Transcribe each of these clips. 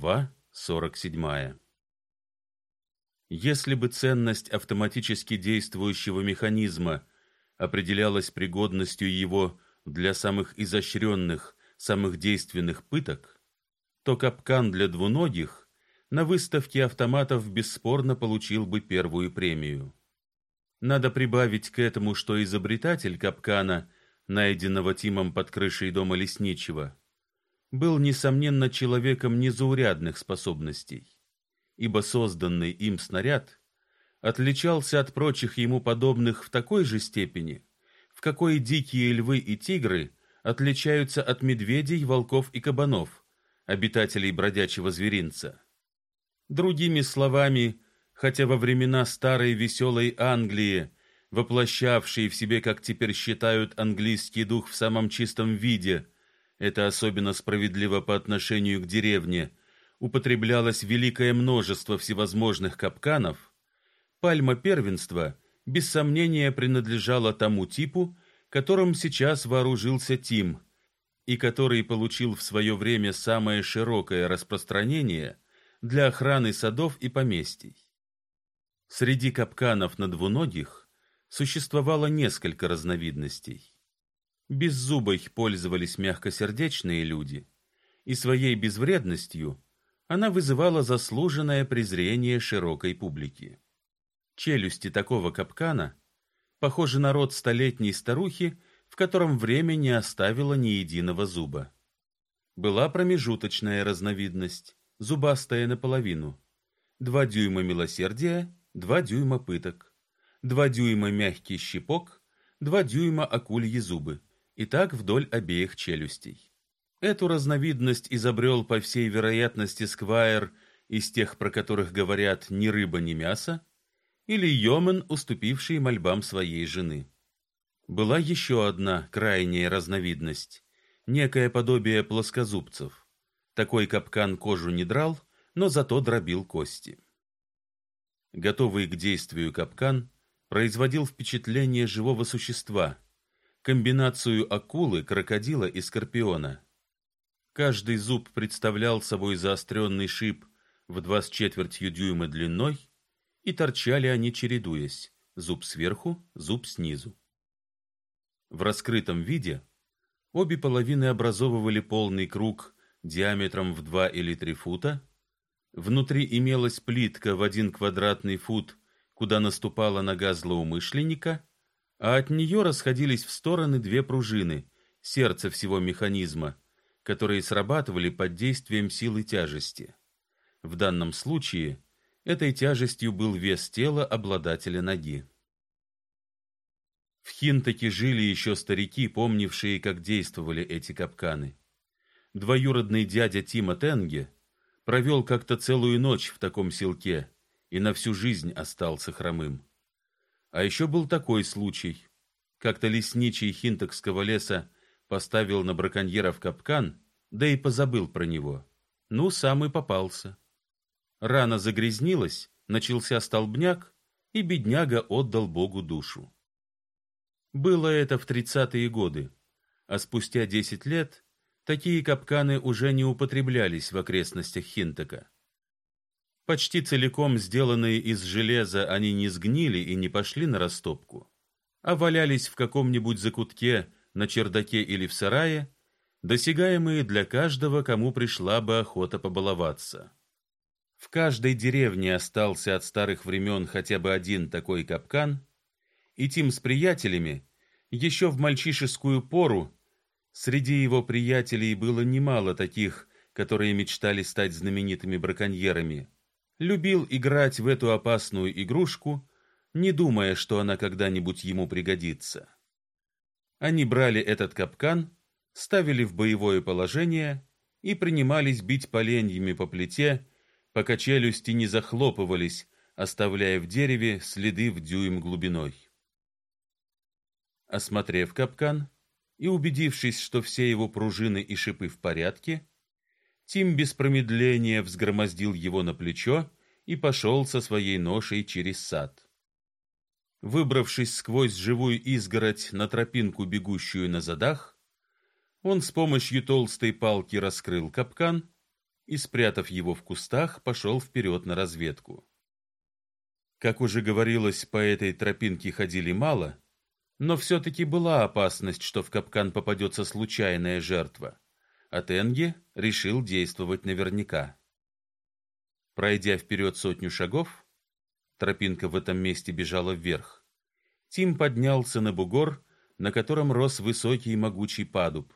Глава 47. Если бы ценность автоматически действующего механизма определялась пригодностью его для самых изощренных, самых действенных пыток, то капкан для двуногих на выставке автоматов бесспорно получил бы первую премию. Надо прибавить к этому, что изобретатель капкана, найденного Тимом под крышей дома лесничего, был несомненно человеком незаурядных способностей, ибо созданный им снаряд отличался от прочих ему подобных в такой же степени, в какой дикие львы и тигры отличаются от медведей, волков и кабанов, обитателей бродячего зверинца. Другими словами, хотя во времена старой веселой Англии, воплощавшей в себе, как теперь считают, английский дух в самом чистом виде, это особенно справедливо по отношению к деревне, употреблялось великое множество всевозможных капканов, пальма первенства без сомнения принадлежала тому типу, которым сейчас вооружился Тим, и который получил в свое время самое широкое распространение для охраны садов и поместий. Среди капканов на двуногих существовало несколько разновидностей. Беззубой пользовались мягкосердечные люди, и своей безвредностью она вызывала заслуженное презрение широкой публики. Челюсти такого капкана похожи на рот столетней старухи, в котором время не оставило ни единого зуба. Была промежуточная разновидность, зубастая наполовину. Два дюйма милосердия, два дюйма пыток. Два дюйма мягкий щипок, два дюйма акульи зубы и так вдоль обеих челюстей. Эту разновидность изобрел, по всей вероятности, сквайр из тех, про которых говорят ни рыба, ни мясо, или йомен, уступивший мольбам своей жены. Была еще одна крайняя разновидность, некое подобие плоскозубцев. Такой капкан кожу не драл, но зато дробил кости. Готовый к действию капкан производил впечатление живого существа – комбинацию акулы, крокодила и скорпиона. Каждый зуб представлял собой заостренный шип в два с четвертью дюйма длиной, и торчали они чередуясь, зуб сверху, зуб снизу. В раскрытом виде обе половины образовывали полный круг диаметром в два или три фута. Внутри имелась плитка в один квадратный фут, куда наступала нога злоумышленника, а от нее расходились в стороны две пружины, сердце всего механизма, которые срабатывали под действием силы тяжести. В данном случае этой тяжестью был вес тела обладателя ноги. В Хинтаке жили еще старики, помнившие, как действовали эти капканы. Двоюродный дядя Тима Тенге провел как-то целую ночь в таком селке и на всю жизнь остался хромым. А еще был такой случай. Как-то лесничий хинтокского леса поставил на браконьеров капкан, да и позабыл про него. Ну, сам и попался. Рана загрязнилась, начался столбняк, и бедняга отдал Богу душу. Было это в тридцатые годы, а спустя десять лет такие капканы уже не употреблялись в окрестностях Хинтока. Почти целиком сделанные из железа, они не сгнили и не пошли на растопку, а валялись в каком-нибудь закутке, на чердаке или в сарае, досягаемые для каждого, кому пришла бы охота побаловаться. В каждой деревне остался от старых времен хотя бы один такой капкан, и Тим с приятелями еще в мальчишескую пору среди его приятелей было немало таких, которые мечтали стать знаменитыми браконьерами любил играть в эту опасную игрушку, не думая, что она когда-нибудь ему пригодится. Они брали этот капкан, ставили в боевое положение и принимались бить поленьями по плите, пока челюсти не захлопывались, оставляя в дереве следы в дюйм глубиной. Осмотрев капкан и убедившись, что все его пружины и шипы в порядке, Тим без промедления взгромоздил его на плечо и пошел со своей ношей через сад. Выбравшись сквозь живую изгородь на тропинку, бегущую на задах, он с помощью толстой палки раскрыл капкан и, спрятав его в кустах, пошел вперед на разведку. Как уже говорилось, по этой тропинке ходили мало, но все-таки была опасность, что в капкан попадется случайная жертва, а Тенге решил действовать наверняка. Пройдя вперед сотню шагов, тропинка в этом месте бежала вверх, Тим поднялся на бугор, на котором рос высокий и могучий падуб.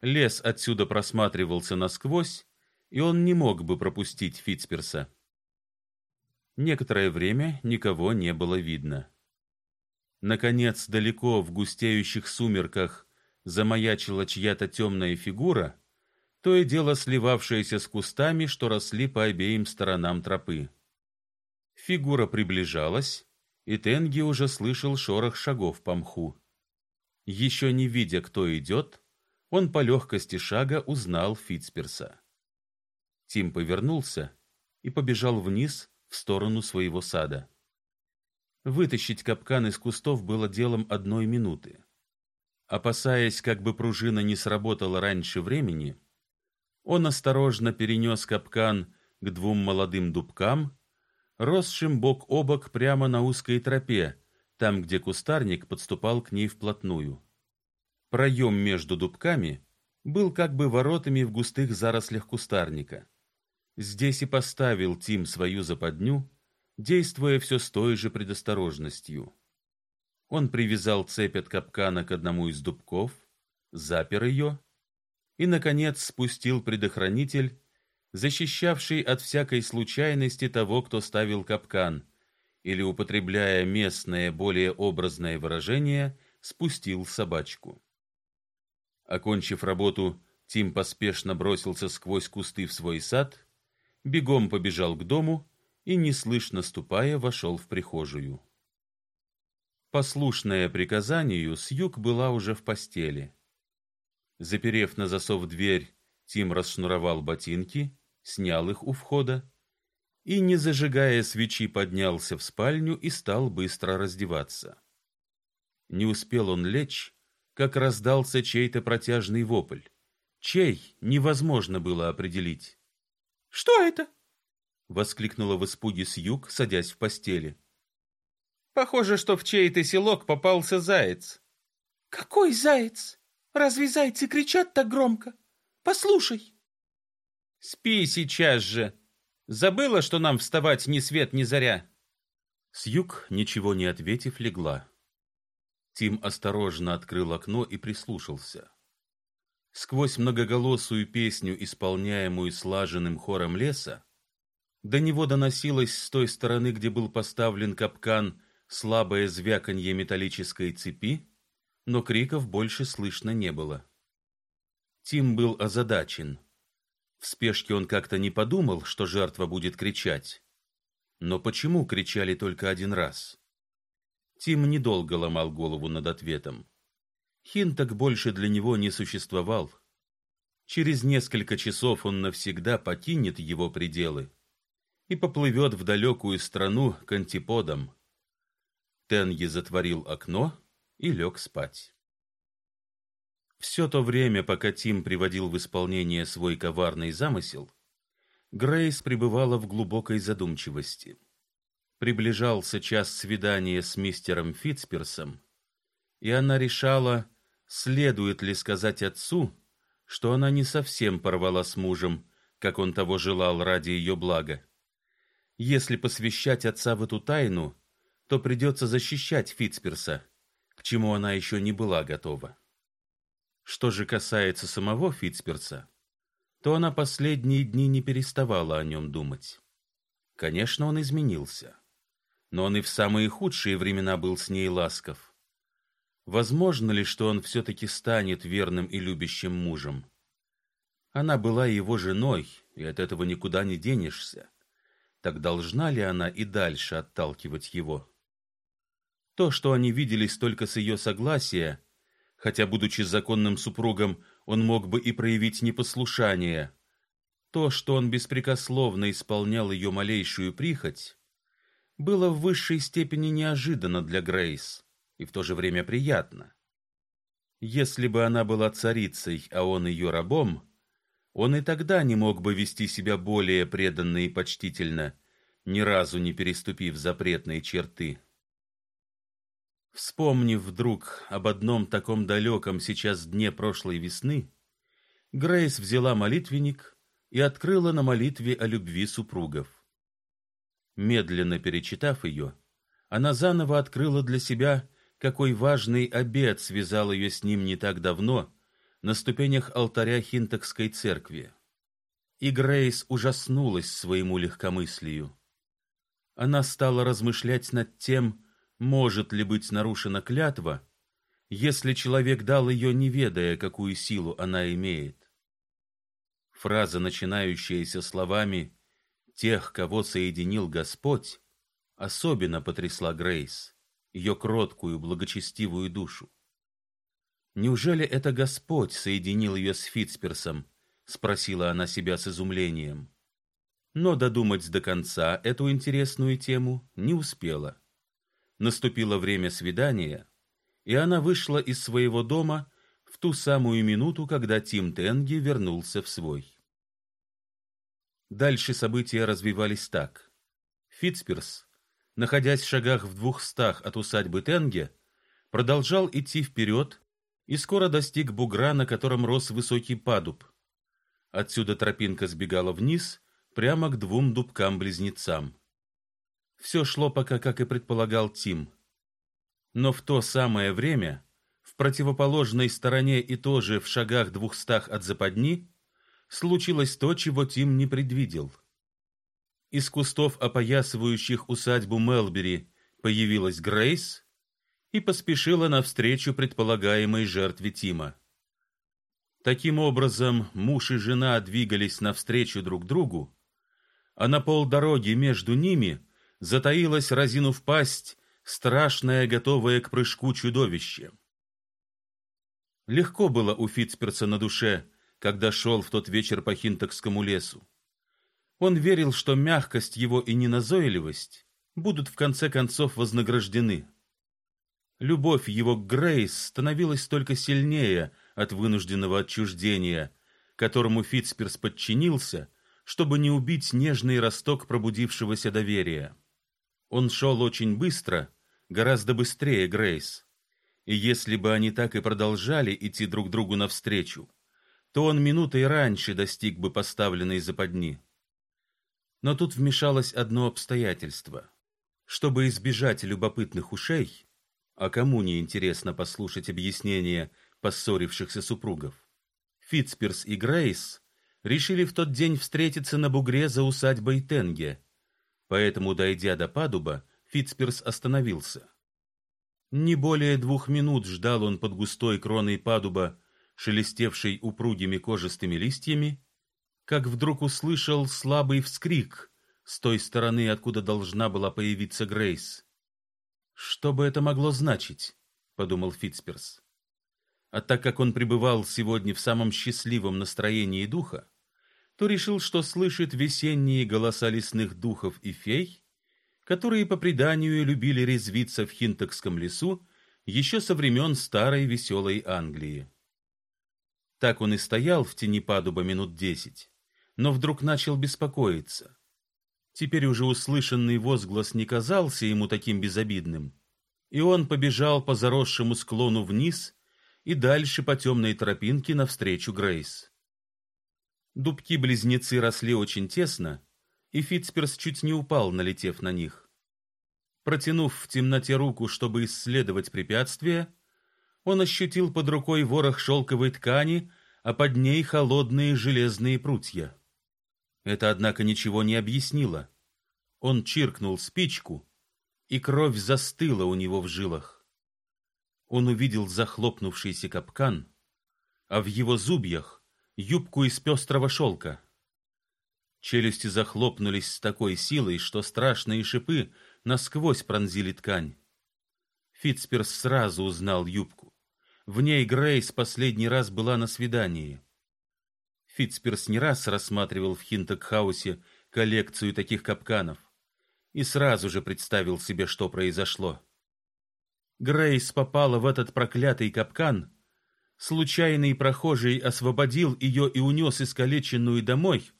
Лес отсюда просматривался насквозь, и он не мог бы пропустить Фитцперса. Некоторое время никого не было видно. Наконец, далеко в густеющих сумерках замаячила чья-то темная фигура, то и дело сливавшаяся с кустами, что росли по обеим сторонам тропы. Фигура приближалась, и Тенги уже слышал шорох шагов по мху. Еще не видя, кто идет, он по легкости шага узнал Фитцперса. Тим повернулся и побежал вниз в сторону своего сада. Вытащить капкан из кустов было делом одной минуты. Опасаясь, как бы пружина не сработала раньше времени, он осторожно перенес капкан к двум молодым дубкам, росшим бок о бок прямо на узкой тропе, там, где кустарник подступал к ней вплотную. Проем между дубками был как бы воротами в густых зарослях кустарника. Здесь и поставил Тим свою западню, действуя все с той же предосторожностью. Он привязал цепь от капкана к одному из дубков, запер ее и наконец спустил предохранитель, защищавший от всякой случайности того, кто ставил капкан, или употребляя местное более образное выражение, спустил собачку. Окончив работу, Тим поспешно бросился сквозь кусты в свой сад бегом побежал к дому и, неслышно ступая, вошел в прихожую. Послушная приказанию, Сьюг была уже в постели. Заперев на засов дверь, Тим расшнуровал ботинки, снял их у входа и, не зажигая свечи, поднялся в спальню и стал быстро раздеваться. Не успел он лечь, как раздался чей-то протяжный вопль. Чей невозможно было определить. Что это? воскликнула в испуге Сьюг, садясь в постели. Похоже, что в чей-то селок попался заяц. Какой заяц? Разве зайцы кричат так громко? Послушай. Спи сейчас же. Забыла, что нам вставать ни свет ни заря. Сьюг, ничего не ответив, легла. Тим осторожно открыл окно и прислушался. Сквозь многоголосую песню, исполняемую слаженным хором леса, до него доносилось с той стороны, где был поставлен капкан, слабое звяканье металлической цепи, но криков больше слышно не было. Тим был озадачен. В спешке он как-то не подумал, что жертва будет кричать. Но почему кричали только один раз? Тим недолго ломал голову над ответом. Хинток больше для него не существовал. Через несколько часов он навсегда покинет его пределы и поплывет в далекую страну к антиподам. Тенги затворил окно и лег спать. Все то время, пока Тим приводил в исполнение свой коварный замысел, Грейс пребывала в глубокой задумчивости. Приближался час свидания с мистером Фитцперсом, и она решала, Следует ли сказать отцу, что она не совсем порвала с мужем, как он того желал ради ее блага? Если посвящать отца в эту тайну, то придется защищать Фитцперса, к чему она еще не была готова. Что же касается самого Фитцперса, то она последние дни не переставала о нем думать. Конечно, он изменился, но он и в самые худшие времена был с ней ласков. Возможно ли, что он все таки станет верным и любящим мужем? Она была его женой, и от этого никуда не денешься. Так должна ли она и дальше отталкивать его? То, что они виделись только с ее согласия, хотя будучи законным супругом, он мог бы и проявить непослушание, то, что он беспрекословно исполнял ее малейшую прихоть, было в высшей степени неожиданно для Грейс и в то же время приятно. Если бы она была царицей, а он ее рабом, он и тогда не мог бы вести себя более преданно и почтительно, ни разу не переступив запретные черты. Вспомнив вдруг об одном таком далеком сейчас дне прошлой весны, Грейс взяла молитвенник и открыла на молитве о любви супругов. Медленно перечитав ее, она заново открыла для себя, какой важный обет связал ее с ним не так давно на ступенях алтаря Хинтокской церкви. И Грейс ужаснулась своему легкомыслию. Она стала размышлять над тем, может ли быть нарушена клятва, если человек дал ее, не ведая, какую силу она имеет. Фраза, начинающаяся словами «тех, кого соединил Господь», особенно потрясла Грейс, ее кроткую, благочестивую душу. Неужели это Господь соединил ее с Фитцперсом? спросила она себя с изумлением. Но додумать до конца эту интересную тему не успела. Наступило время свидания, и она вышла из своего дома в ту самую минуту, когда Тим Тенги вернулся в свой. Дальше события развивались так. Фитцперс, находясь в шагах в двухстах от усадьбы Тенге, продолжал идти вперед и скоро достиг бугра, на котором рос высокий падуб. Отсюда тропинка сбегала вниз, прямо к двум дубкам-близнецам. Все шло пока, как и предполагал Тим. Но в то самое время, в противоположной стороне и тоже в шагах двухстах от западни, случилось то, чего Тим не предвидел. Из кустов, опоясывающих усадьбу Мелбери, появилась Грейс и поспешила навстречу предполагаемой жертве Тима. Таким образом, муж и жена двигались навстречу друг другу, а на полдороги между ними затаилась, разинув пасть, страшное, готовое к прыжку чудовище. Легко было у Фитцперса на душе, когда шел в тот вечер по Хинтокскому лесу. Он верил, что мягкость его и неназойливость будут в конце концов вознаграждены. Любовь его к Грейс становилась только сильнее от вынужденного отчуждения, которому Фитцперс подчинился, чтобы не убить нежный росток пробудившегося доверия. Он шел очень быстро, гораздо быстрее Грейс. И если бы они так и продолжали идти друг другу навстречу, то он минутой раньше достиг бы поставленной западни. Но тут вмешалось одно обстоятельство. Чтобы избежать любопытных ушей, а кому не интересно послушать объяснения поссорившихся супругов? Фитцперс и Грейс решили в тот день встретиться на бугре за усадьбой Тенге. Поэтому, дойдя до падуба, Фитцперс остановился. Не более двух минут ждал он под густой кроной падуба, шелестевшей упругими кожистыми листьями, как вдруг услышал слабый вскрик с той стороны, откуда должна была появиться Грейс. Что бы это могло значить, подумал Фитцперс. А так как он пребывал сегодня в самом счастливом настроении духа, то решил, что слышит весенние голоса лесных духов и фей, которые по преданию любили резвиться в Хинтокском лесу еще со времен старой веселой Англии. Так он и стоял в тени падуба минут десять, но вдруг начал беспокоиться. Теперь уже услышанный возглас не казался ему таким безобидным, и он побежал по заросшему склону вниз и дальше по темной тропинке навстречу Грейс. Дубки-близнецы росли очень тесно, и Фитцперс чуть не упал, налетев на них. Протянув в темноте руку, чтобы исследовать препятствие, он ощутил под рукой ворох шелковой ткани, а под ней холодные железные прутья. Это, однако, ничего не объяснило. Он чиркнул спичку, и кровь застыла у него в жилах. Он увидел захлопнувшийся капкан, а в его зубьях юбку из пестрого шелка. Челюсти захлопнулись с такой силой, что страшные шипы насквозь пронзили ткань. Фитцперс сразу узнал юбку. В ней Грейс последний раз была на свидании. Фитцперс не раз рассматривал в Хинтокхаусе коллекцию таких капканов и сразу же представил себе, что произошло. Грейс попала в этот проклятый капкан, Случайный прохожий освободил ее и унес искалеченную домой,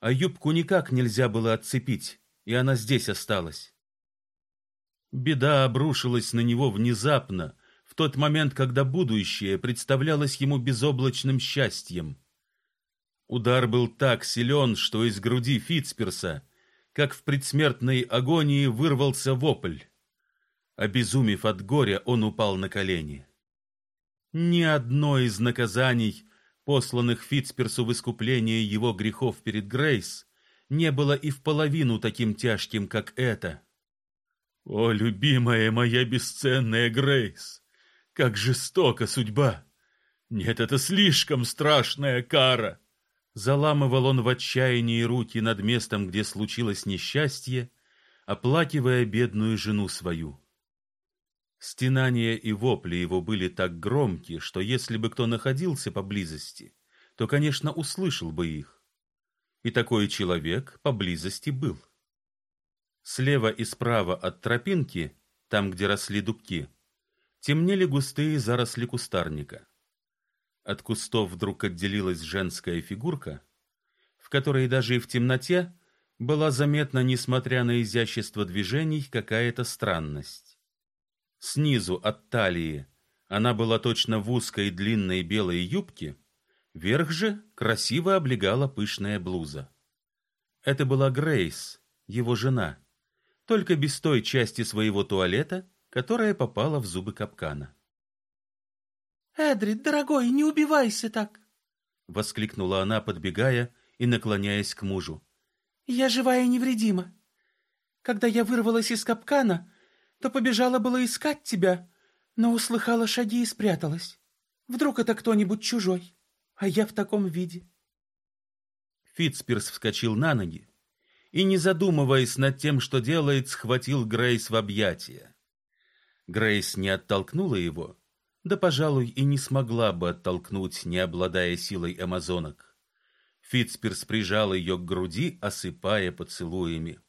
а юбку никак нельзя было отцепить, и она здесь осталась. Беда обрушилась на него внезапно, в тот момент, когда будущее представлялось ему безоблачным счастьем. Удар был так силен, что из груди Фитцперса, как в предсмертной агонии, вырвался вопль. Обезумев от горя, он упал на колени. Ни одно из наказаний, посланных Фитцперсу в искупление его грехов перед Грейс, не было и в половину таким тяжким, как это. О, любимая моя бесценная Грейс, как жестока судьба! Нет, это слишком страшная кара. Заламывал он в отчаянии руки над местом, где случилось несчастье, оплакивая бедную жену свою. Стенания и вопли его были так громкие, что если бы кто находился поблизости, то, конечно, услышал бы их. И такой человек поблизости был. Слева и справа от тропинки, там, где росли дубки, темнели густые заросли кустарника. От кустов вдруг отделилась женская фигурка, в которой даже и в темноте была заметна, несмотря на изящество движений, какая-то странность. Снизу от талии она была точно в узкой длинной белой юбке, верх же красиво облегала пышная блуза. Это была Грейс, его жена, только без той части своего туалета, которая попала в зубы капкана. «Эдрид, дорогой, не убивайся так!» — воскликнула она, подбегая и наклоняясь к мужу. «Я живая и невредима. Когда я вырвалась из капкана, то побежала было искать тебя, но услыхала шаги и спряталась. Вдруг это кто-нибудь чужой, а я в таком виде. Фитцпирс вскочил на ноги и, не задумываясь над тем, что делает, схватил Грейс в объятия. Грейс не оттолкнула его, да, пожалуй, и не смогла бы оттолкнуть, не обладая силой амазонок. Фитцпирс прижал ее к груди, осыпая поцелуями.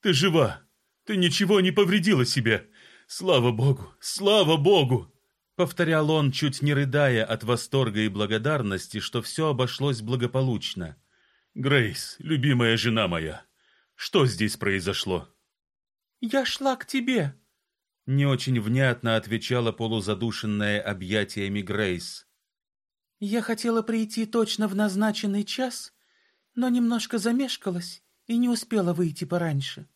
«Ты жива!» Ты ничего не повредила себе. Слава богу, слава богу!» Повторял он, чуть не рыдая от восторга и благодарности, что все обошлось благополучно. «Грейс, любимая жена моя, что здесь произошло?» «Я шла к тебе», — не очень внятно отвечала полузадушенная объятиями Грейс. «Я хотела прийти точно в назначенный час, но немножко замешкалась и не успела выйти пораньше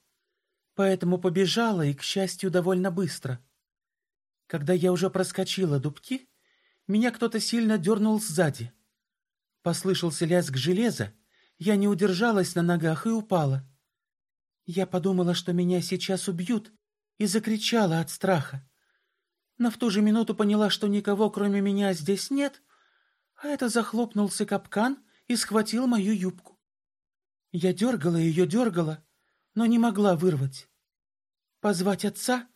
поэтому побежала и, к счастью, довольно быстро. Когда я уже проскочила дубки, меня кто-то сильно дернул сзади. Послышался лязг железа, я не удержалась на ногах и упала. Я подумала, что меня сейчас убьют, и закричала от страха. Но в ту же минуту поняла, что никого, кроме меня, здесь нет, а это захлопнулся капкан и схватил мою юбку. Я дергала ее, дергала, но не могла вырвать. Позвать отца?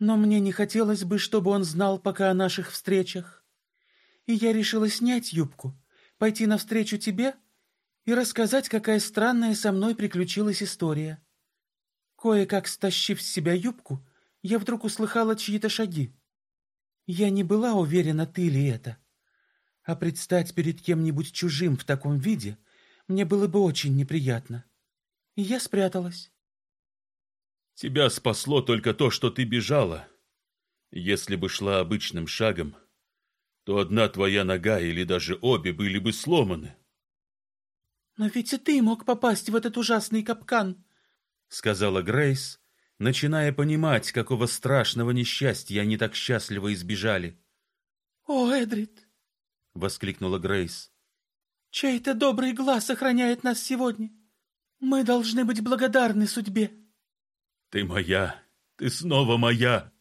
Но мне не хотелось бы, чтобы он знал пока о наших встречах. И я решила снять юбку, пойти навстречу тебе и рассказать, какая странная со мной приключилась история. Кое-как стащив с себя юбку, я вдруг услыхала чьи-то шаги. Я не была уверена, ты ли это. А предстать перед кем-нибудь чужим в таком виде мне было бы очень неприятно. И я спряталась. Тебя спасло только то, что ты бежала. Если бы шла обычным шагом, то одна твоя нога или даже обе были бы сломаны. Но ведь и ты мог попасть в этот ужасный капкан, сказала Грейс, начиная понимать, какого страшного несчастья они так счастливо избежали. О, Эдрид, воскликнула Грейс. Чей-то добрый глаз охраняет нас сегодня. Мы должны быть благодарны судьбе. Ты моя, ты снова моя,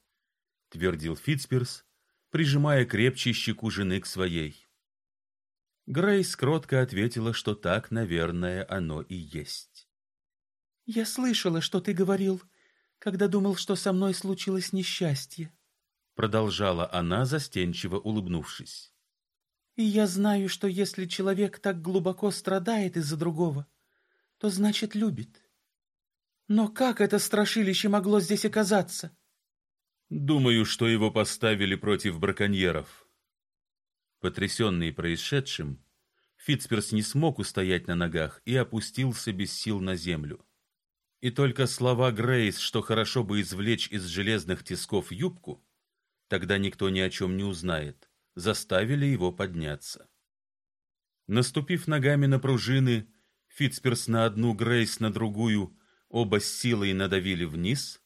твердил Фитцперс, прижимая крепче щеку жены к своей. Грейс кротко ответила, что так, наверное, оно и есть. Я слышала, что ты говорил, когда думал, что со мной случилось несчастье, продолжала она, застенчиво улыбнувшись. И я знаю, что если человек так глубоко страдает из-за другого, то значит любит. Но как это страшилище могло здесь оказаться? Думаю, что его поставили против браконьеров. Потрясенный происшедшим, Фитцперс не смог устоять на ногах и опустился без сил на землю. И только слова Грейс, что хорошо бы извлечь из железных тисков юбку, тогда никто ни о чем не узнает, заставили его подняться. Наступив ногами на пружины, Фитцперс на одну, Грейс на другую, оба с силой надавили вниз,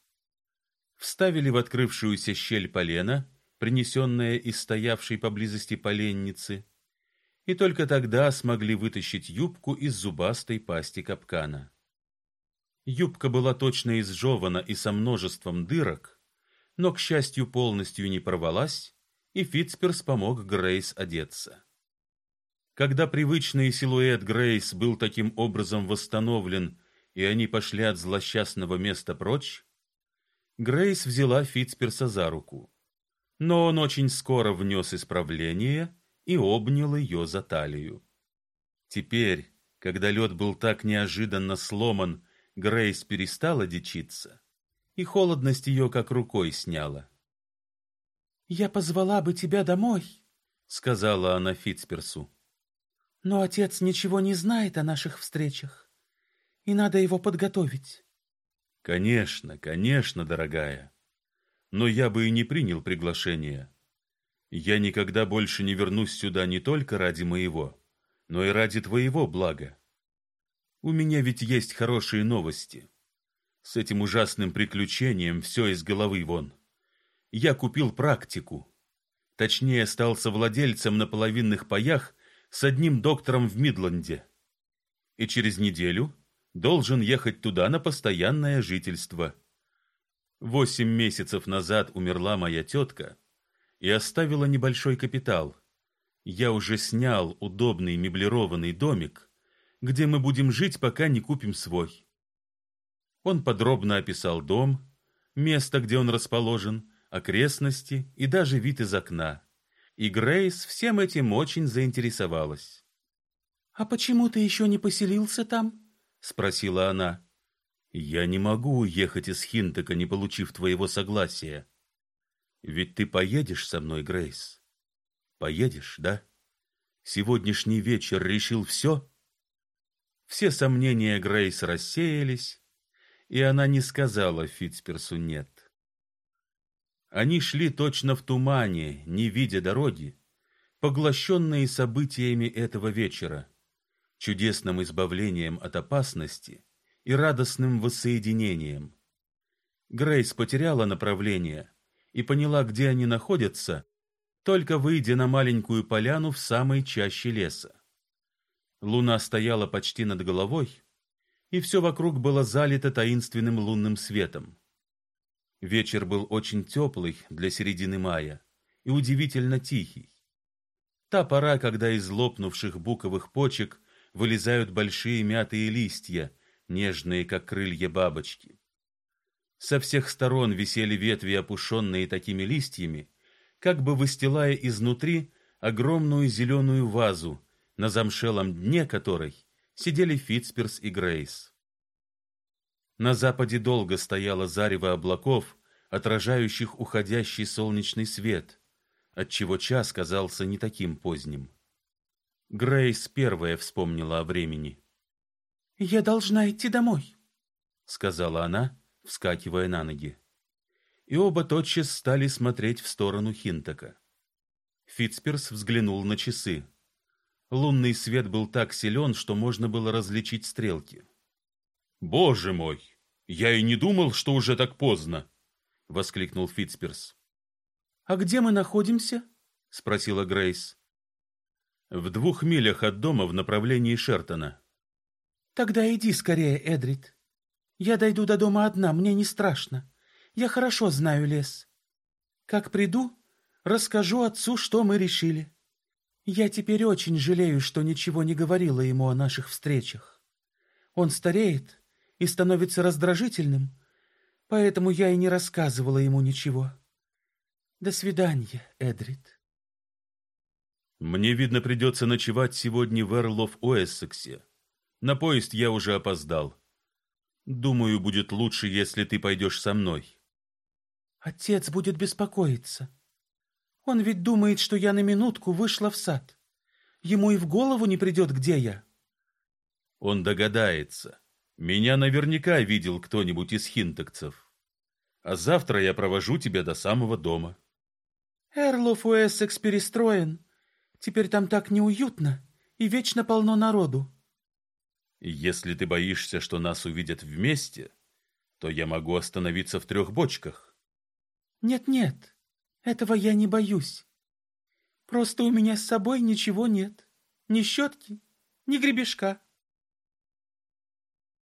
вставили в открывшуюся щель полено, принесенное из стоявшей поблизости поленницы, и только тогда смогли вытащить юбку из зубастой пасти капкана. Юбка была точно изжевана и со множеством дырок, но, к счастью, полностью не порвалась, и Фитцперс помог Грейс одеться. Когда привычный силуэт Грейс был таким образом восстановлен, и они пошли от злосчастного места прочь, Грейс взяла Фитцперса за руку. Но он очень скоро внес исправление и обнял ее за талию. Теперь, когда лед был так неожиданно сломан, Грейс перестала дичиться, и холодность ее как рукой сняла. «Я позвала бы тебя домой», — сказала она Фитцперсу. «Но отец ничего не знает о наших встречах, и надо его подготовить». «Конечно, конечно, дорогая. Но я бы и не принял приглашение. Я никогда больше не вернусь сюда не только ради моего, но и ради твоего блага. У меня ведь есть хорошие новости. С этим ужасным приключением все из головы вон. Я купил практику. Точнее, стал совладельцем на половинных паях с одним доктором в Мидленде. И через неделю должен ехать туда на постоянное жительство. Восемь месяцев назад умерла моя тетка и оставила небольшой капитал. Я уже снял удобный меблированный домик, где мы будем жить, пока не купим свой. Он подробно описал дом, место, где он расположен, окрестности и даже вид из окна. И Грейс всем этим очень заинтересовалась. «А почему ты еще не поселился там?» — спросила она. «Я не могу уехать из Хинтека, не получив твоего согласия. Ведь ты поедешь со мной, Грейс? Поедешь, да? Сегодняшний вечер решил все?» Все сомнения Грейс рассеялись, и она не сказала Фитцперсу «нет». Они шли точно в тумане, не видя дороги, поглощенные событиями этого вечера, чудесным избавлением от опасности и радостным воссоединением. Грейс потеряла направление и поняла, где они находятся, только выйдя на маленькую поляну в самой чаще леса. Луна стояла почти над головой, и все вокруг было залито таинственным лунным светом. Вечер был очень теплый для середины мая и удивительно тихий. Та пора, когда из лопнувших буковых почек вылезают большие мятые листья, нежные, как крылья бабочки. Со всех сторон висели ветви, опушенные такими листьями, как бы выстилая изнутри огромную зеленую вазу, на замшелом дне которой сидели Фитцперс и Грейс. На западе долго стояло зарево облаков, отражающих уходящий солнечный свет, отчего час казался не таким поздним. Грейс первая вспомнила о времени. «Я должна идти домой», — сказала она, вскакивая на ноги. И оба тотчас стали смотреть в сторону Хинтока. Фитцперс взглянул на часы. Лунный свет был так силен, что можно было различить стрелки. «Боже мой! Я и не думал, что уже так поздно!» — воскликнул Фитцперс. «А где мы находимся?» — спросила Грейс. «В двух милях от дома в направлении Шертона». «Тогда иди скорее, Эдрит. Я дойду до дома одна, мне не страшно. Я хорошо знаю лес. Как приду, расскажу отцу, что мы решили». Я теперь очень жалею, что ничего не говорила ему о наших встречах. Он стареет и становится раздражительным, поэтому я и не рассказывала ему ничего. До свидания, Эдрит. Мне, видно, придется ночевать сегодня в Эрлов Уэссексе. На поезд я уже опоздал. Думаю, будет лучше, если ты пойдешь со мной. Отец будет беспокоиться. Он ведь думает, что я на минутку вышла в сад. Ему и в голову не придет, где я. Он догадается. Меня наверняка видел кто-нибудь из хинтокцев. А завтра я провожу тебя до самого дома. Эрлов Уэссекс перестроен. Теперь там так неуютно и вечно полно народу. Если ты боишься, что нас увидят вместе, то я могу остановиться в трех бочках. Нет-нет, этого я не боюсь. Просто у меня с собой ничего нет. Ни щетки, ни гребешка.